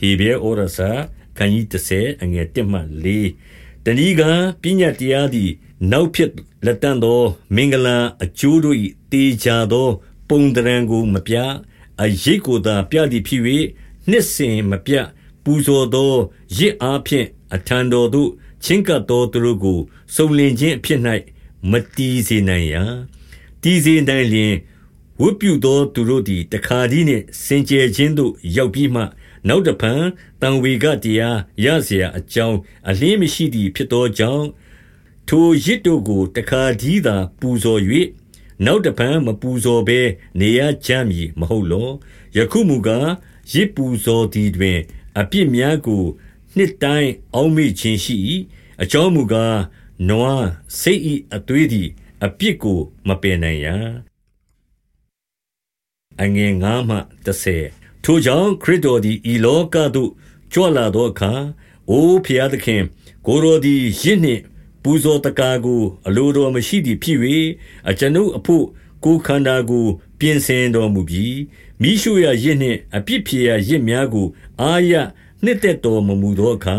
ဟေဘဲဩရစာခန်းကြီး30အငယ်1မှ4တဏီကပညာတရားသည် နောက်ဖြစ်လက်တန်သော မင်္ဂလာအကျိုးတို့၏တေချာသော ပုံတရံကိုမပြအရိတ်ကိုသာပြသည်ဖြစ်၍နှစ်စဉ်မပြပူဇော်သောရစ်အားဖြင့်အထံတော်သို့ချင်းကပ်သောသူတို့ကိုစုံလင်ခြင်းအဖြစ်၌မတီးစေနိုင်ရာတီးစေနိုင်လျင်ဝတ်ပြုသောသူတို့သည်တခါတည်းနှင့်စင်ကြယ်ခြင်းသို့ရောက်ပြီးမှ နောက်တဖန်တံဝေကတရားရเสียအကြောင်းအလင်းမရှိသည်ဖြစ်သောကြောင့်ထိုရစ်တို့ကိုတခါတည်းသာပူဇော်၍နောက်တဖန်မပူဇော်ဘဲနေရကြမည်မဟုတ်လောယခုမူကားရစ်ပူဇော်သည်တွင် အပြစ်များကို နှစ်တိုင်းအောက်မေ့ခြင်းရှိ၏အကြောင်းမူကားနွားစိတ်၏အသွေးသည် အပြစ်ကိုမပယ်နိုင်ရာအငယ်9မှ10 ထိုကြောင့်ခရစ်တော်သည် ဤလောကသို့ ကြွလာသောအခါ အိုဖျားသခင် ကိုရောသည်ယစ်နှင့် ပူဇော်တကားကို အလိုတော်မရှိသည်ဖြစ်၍အကျွန်ုပ်အဖို့ ကိုခန္ဓာကို ပြင်ဆင်တော်မူပြီးမိရှုရရစ်နှင့် အပြစ်ဖြေရရစ်များကို အာရနှစ်သက်တော်မမူသောအခါ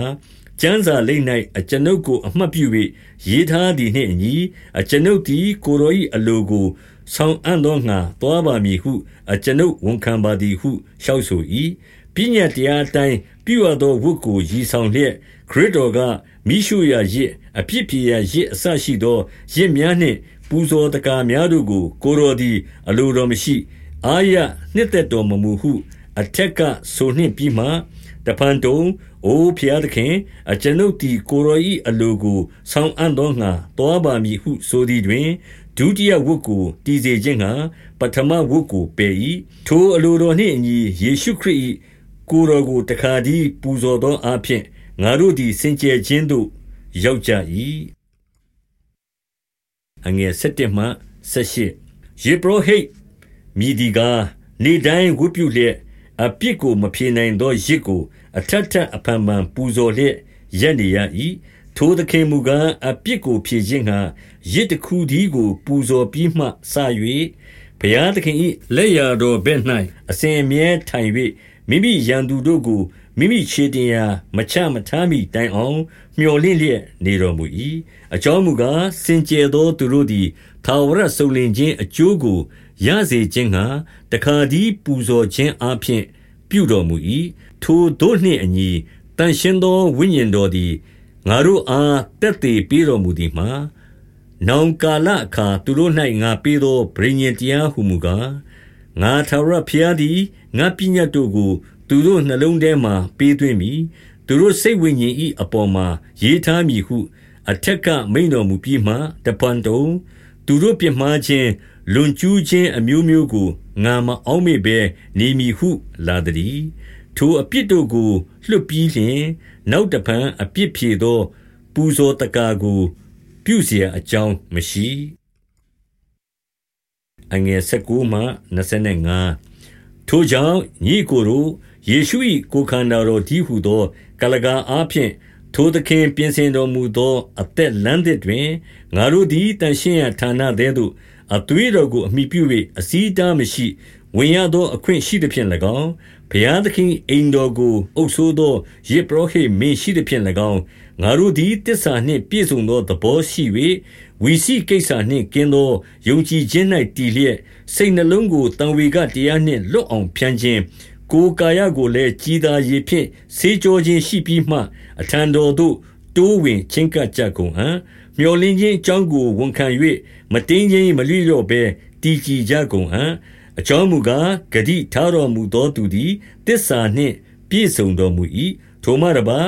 ကျမ်းစာလိမ့်၌အကျွန်ုပ်ကို အမှတ်ပြု၍ရေးထားသည်နှင့်အညီ အကျွန်ုပ်သည် ကိုရော၏အလိုကို ဆောင်အံ့သောငါတွားပါမည်ဟု အကျွန်ုပ်ဝန်ခံပါသည်ဟုလျှောက်ဆို၏ပညာတရားအတိုင်းပြုရသောဝတ်ကိုရည်ဆောင်လျက်ခရစ်တော်ကမိရှုရာရစ်အပြစ်ပြေရာရစ်အဆရှိသောရစ်များနှင့် ပူဇော်တကာများတို့ကို ကိုတော်သည် အလိုတော်မရှိ အာရနှစ်သက်တော်မမူဟု အထက်ကဆိုနှင့်ပြီးမှတဖန်တုံအိုဖျားသခင် အကျွန်ုပ်သည်ကိုရောဤအလိုကို ဆောင်းအံ့သောငါတောပါမည်ဟုဆိုသည်တွင် ဒုတိယဝတ်ကိုတည်စေခြင်းငှာပထမဝတ်ကိုပယ်၏ထိုအလိုတော်နှင့်အညီယေရှုခရစ်၏ကိုယ်တော်ကိုတခါတည်းပူဇော်သောအဖြစ်ငါတို့သည်စင်ကြယ်ခြင်းသို့ရောက်ကြ၏အငယ်7မှ18ယေဘရဟိတ်မိဒီကာနေတိုင်းဝတ်ပြုလျက်အပြစ်ကိုမဖြေနိုင်သောရစ်ကိုအထက်ထက်အဖန်ဖန်ပူဇော်လျက်ရက်နေရ၏ ထိုသခင်မူကားအပြစ်ကိုဖြေခြင်းငှာရစ်တခုဒီကို ပူဇော်ပြီးမှစ၍ဘုရားသခင်၏လက်ရတော်ဘက်၌အစဉ်အမြဲထိုင်၍မိမိရန်သူတို့ကိုမိမိခြေတင်ရာမချမထားမိတိုင်အောင်မျော်လင့်လျက်နေတော်မူ၏အကြောင်းမူကားစင်ကြယ်သောသူတို့သည်သာဝရဆုံလင်ခြင်းအကျိုးကိုရစေခြင်းငှာတခါသည်ပူဇော်ခြင်းအပြင်ပြုတော်မူ၏ထိုတို့နှင့်အညီတန်ရှင်းသောဝိညာဉ်တော်သည် ငါတို့အားတက်သေးပေးတော်မူသည်မှာနောင်ကာလအခါသူတို့၌ငါပေးသောဗြိဉ္ဉ်တရားဟုမူကားငါထာဝရဘုရားသည်ငါပညတ်တို့ကို သူတို့နှလုံးထဲမှပေးသွင်းမည်သူတို့စိတ်ဝိညာဉ်၏အပေါ်မှာရေးထားမည်ဟု အထက်ကမိန်တော်မူပြီးမှတပန်တုံသူတို့ပြမှားခြင်းလွန်ကျူးခြင်းအမျိုးမျိုးကိုငါမအောင်မေဘဲနေမည်ဟု လာသည်ထိုအပြစ်တို့ကိုလွတ်ပြီးလျှင် နောက်တဖန်အပြစ်ဖြေသော ပူဇော်တကာကို ပြုเสียအကြောင်းမရှိအငယ်19မှ25ထိုကြောင့်ညီကိုတို့ယေရှု၏ကိုခန္ဓာတော်ဒီဟုသောကလကာအားဖြင့်ထိုသခင်ပြင်ဆင်တော်မူသော အသက်လမ်းသစ်တွင်ငါတို့သည်တန်ရှင်းရာဌာနသေးသို့အသွေးတော်ကိုအမိပြု၍အစည်းတားမရှိ ဝင်ရသောအခွင့်ရှိသဖြင့်၎င်းဘုရားသခင်အိမ်တော်ကိုအုပ်ဆိုးသောယေဘရဟိမင်းရှိသဖြင့်၎င်းငါတို့သည်တစ္ဆာနှင့်ပြည့်စုံသောသဘောရှိ၍ဝီစီကိစ္စနှင့်ကင်းသောယုံကြည်ခြင်း၌တည်လျက်စိတ်နှလုံးကိုတံဝေကတရားနှင့်လွတ်အောင်ဖြန်းခြင်းကိုယ်ကာယကိုလည်းကြည်သာရေဖြင့်ဆေးကြောခြင်းရှိပြီးမှအထံတော်သို့တိုးဝင်ချင်းကပ်ကြကုန်ဟံမျော်လင့်ခြင်းအကြောင်းကိုဝန်ခံ၍မတင်းခြင်းမလွိတော့ဘဲတည်ကြည်ကြကုန်ဟံ အကြောင်းမူကားဂတိထားတော်မူသောသူသည်တစ္ဆာနှင့် ပြည့်စုံတော်မူ၏ထိုမှတပါ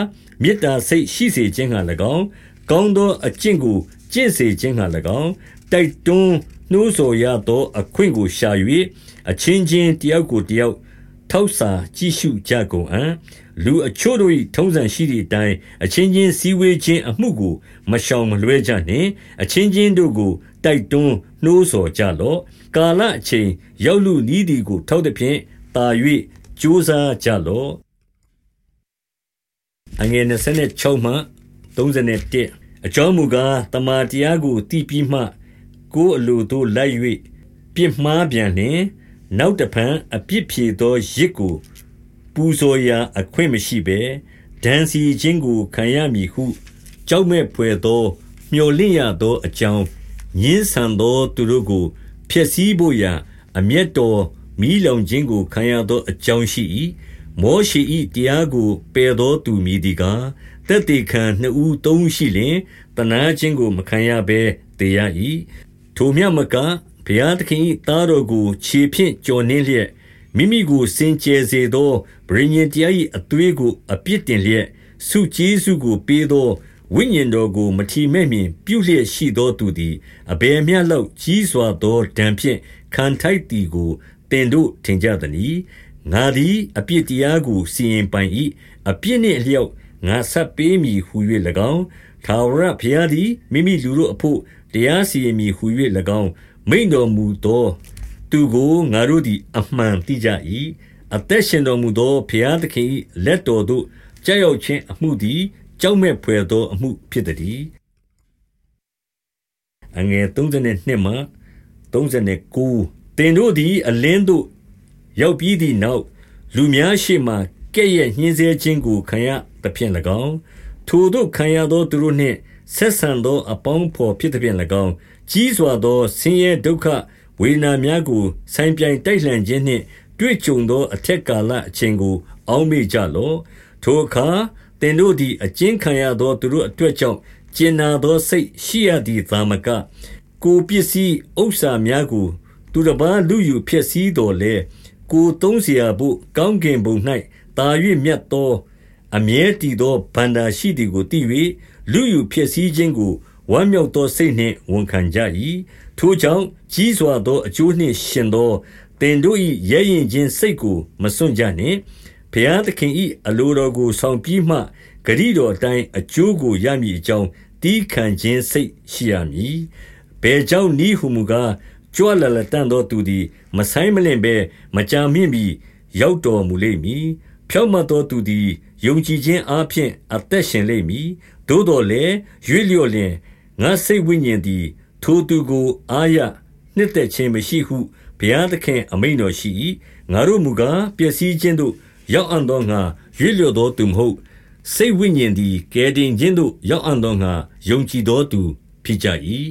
မေတ္တာစိတ်ရှိစေခြင်းဟာ၎င်းကောင်းသောအကျင့်ကိုကျင့်စေခြင်းဟာ၎င်းတိုက်တွန်းနှိုးဆော်ရသောအခွင့်ကိုရှာ၍အချင်းချင်းတယောက်ကိုတယောက်ထောက်စာကြည့်ရှုကြကုန်အံ့လူအချို့တို့၏ထုံးစံရှိသည့်အတိုင်းအချင်းချင်းစည်းဝေးခြင်းအမှုကို မရှောင်မလွဲကြနှင့်အချင်းချင်းတို့ကို တိုက်တွန်းနှိုးဆော်ကြလော့ကာလအချိန်ရောက်လူနီးသည်ကို ထောက်သည်ဖြင့်တာ၍ကြိုးစားကြလော့အငယ်26မှ31အကြောင်းမူကားတမာတရားကိုတည်ပြီးမှ ကိုယ်အလိုသို့လိုက်၍ပြစ်မှားပြန်လျင်နောက်တဖန်အပြစ်ဖြေသောရစ်ကို ပူပူဇော်ရာအခွင့်မရှိဘဲဒဏ်စီခြင်းကိုခံရမည်ဟု ကြောက်မဲ့ဖွယ်သော မျှော်လင့်ရသောအကြောင်း ညင်းဆန်သောသူတို့ကို ဖျက်ဆီးဖို့ရာ အမျက်တော်မီးလောင်ခြင်းကို ခံရသောအကြောင်းရှိ၏မောရှေ၏တရားကို ပယ်သောသူမည်ဒီကားတက်တေခံနှစ်ဦးသုံးရှိလျင်တနာခြင်းကို မခံရဘဲတေရ၏ထိုမြမက ဘုရားသခင်၏သားတော်ကို ခြေဖြင့်ကြော်နှင်းလျက် မိမိကို စင်ကြယ်စေသောဗြိဉ္ဉ်တရား၏အသွေးကို အပြစ်တင်လျက် ဆုကျေးဇူးကိုပေးသော ဝိညာဉ်တော်ကို မထီမဲ့မြင်ပြုလျက်ရှိသောသူသည်အဘယ်မျှလောက်ကြီးစွာသောဒဏ်ဖြင့်ခံထိုက်သည်ကိုတင်တို့ထင်ကြသနည်းငါသည်အပြစ်တရားကိုစီရင်ပိုင်၏အပြစ်နှင့်အလျောက်ငါဆက်ပေးမည်ဟု၍၎င်းထာဝရဘုရားသည်မိမိလူတို့အဖို့တရားစီရင်မည်ဟု၍၎င်းမိန်တော်မူသော သူကိုငါတို့သည်အမှန်သိကြ၏အသက်ရှင်တော်မူသောဘုရားသခင်၏လက်တော်သို့ကြောက်ရွံ့ခြင်းအမှုသည် ကြောက်မဲ့ဖွယ်သောအမှုဖြစ်သည်အငယ်32မှ39တင်တို့သည် အလင်းသို့ရောက်ပြီးသည့်နောက်လူများရှေ့မှကဲ့ရဲ့ညှင်းဆဲခြင်းကိုခံရသဖြင့်၎င်းထိုတို့ခံရသောသူတို့နှင့်ဆက်ဆံသောအပေါင်းဖော်ဖြစ်သဖြင့်၎င်းကြီးစွာသောဆင်းရဲဒုက္ခဝေဒနာများကိုဆိုင်ပြိုင်တိုက်လှန်ခြင်းနှင့်တွေ့ကြုံသောအထက်ကာလအချိန်ကို အောက်မေ့ကြလော့ထိုအခါ သင်တို့သည် အကျဉ်းခံရသောသူတို့အတွက်ကြောင့် ကြင်နာသောစိတ်ရှိရသည်သာမက၊ကိုယ်ပစ္စည်းဥစ္စာများကို သူတပါးလုယူဖျက်ဆီးသော်လည်း၊ကိုယ်သုံးစရာဘို့ ကောင်းကင်ဘုံ၌သာ၍မြတ်သော အမြဲတည်သောဘဏ္ဍာရှိသည်ကိုသိ၍လုယူဖျက်ဆီးခြင်းကို ဝမ်းမြောက်သောစိတ်နှင့် ဝန်ခံကြ၏။ထိုကြောင့်၊ကြီးစွာသောအကျိုးနှင့်ယှဉ်သော သင်တို့၏ရဲရင့်ခြင်းစိတ်ကို မစွန့်ကြနှင့် ဘုရားသခင်၏အလိုတော်ကို ဆောင်ပြီးမှဂရိတော်အတိုင်းအကျိုးကိုရမည်အကြောင်းတီးခံခြင်းစိတ်ရှိရမည်ဘယ်ကြောင့်နည်းဟုမူကားကြွလလတန်သောသူသည် မဆိုင်မလင့်ဘဲမကြာမြင့်ပြီးရောက်တော်မူလိမ့်မည်ဖြောက်မတ်သောသူသည်ယုံကြည်ခြင်းအပြင် အသက်ရှင်လိမ့်မည်သို့တော်လည်းရွေ့လျော့လျင်ငါစိတ်ဝိညာဉ်သည် ထိုသူကိုအာရနှစ်သက်ခြင်းမရှိဟုဘုရားသခင်အမိန်တော်ရှိ၏ငါတို့မူကားပျက်စီးခြင်းသို့ ရောက်အံ့သောငါရွေ့လျော့သောသူမဟုတ်စိတ်ဝိညာဉ်သည်ကယ်တင်ခြင်းသို့ရောက်အံ့သောငါယုံကြည်သောသူဖြစ်ကြ၏